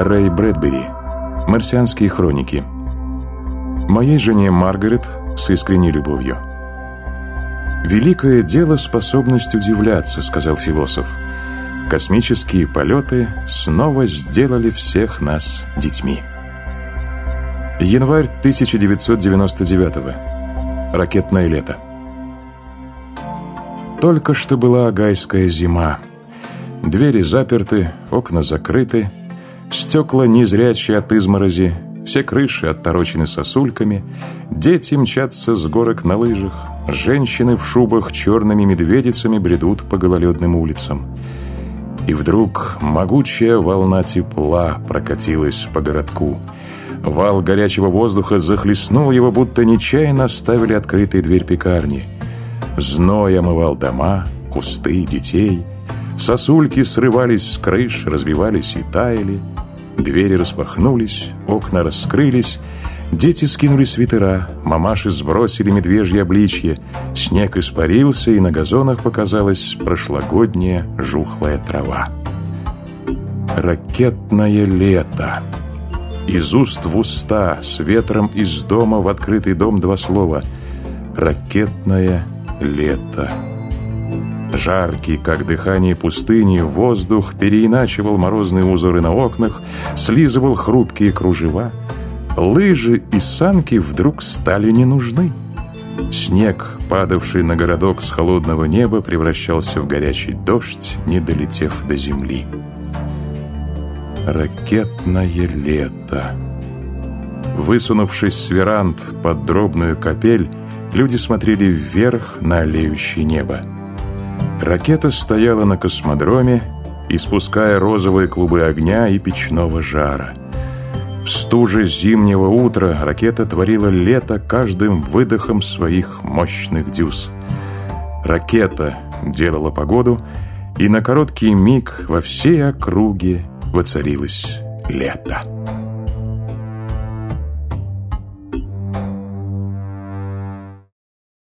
Рэй Брэдбери. Марсианские хроники. Моей жене Маргарет с искренней любовью. «Великое дело — способность удивляться», — сказал философ. «Космические полеты снова сделали всех нас детьми». Январь 1999 -го. Ракетное лето. Только что была агайская зима. Двери заперты, окна закрыты, стекла незрячие от изморози, все крыши отторочены сосульками, дети мчатся с горок на лыжах, женщины в шубах черными медведицами бредут по гололедным улицам. И вдруг могучая волна тепла прокатилась по городку. Вал горячего воздуха захлестнул его, будто нечаянно оставили открытой дверь пекарни. Зной омывал дома, кусты, детей. Сосульки срывались с крыш, разбивались и таяли. Двери распахнулись, окна раскрылись, дети скинули свитера, мамаши сбросили медвежье обличье, снег испарился, и на газонах показалась прошлогодняя жухлая трава. Ракетное лето. Из уст в уста, с ветром из дома в открытый дом два слова. Ракетное лето. Жаркий, как дыхание пустыни, воздух переиначивал морозные узоры на окнах, слизывал хрупкие кружева. Лыжи и санки вдруг стали не нужны. Снег, падавший на городок с холодного неба, превращался в горячий дождь, не долетев до земли. Ракетное лето. Высунувшись с веранд под дробную капель, люди смотрели вверх на олеющее небо. Ракета стояла на космодроме, испуская розовые клубы огня и печного жара. В стуже зимнего утра ракета творила лето каждым выдохом своих мощных дюз. Ракета делала погоду, и на короткий миг во всей округе воцарилось лето.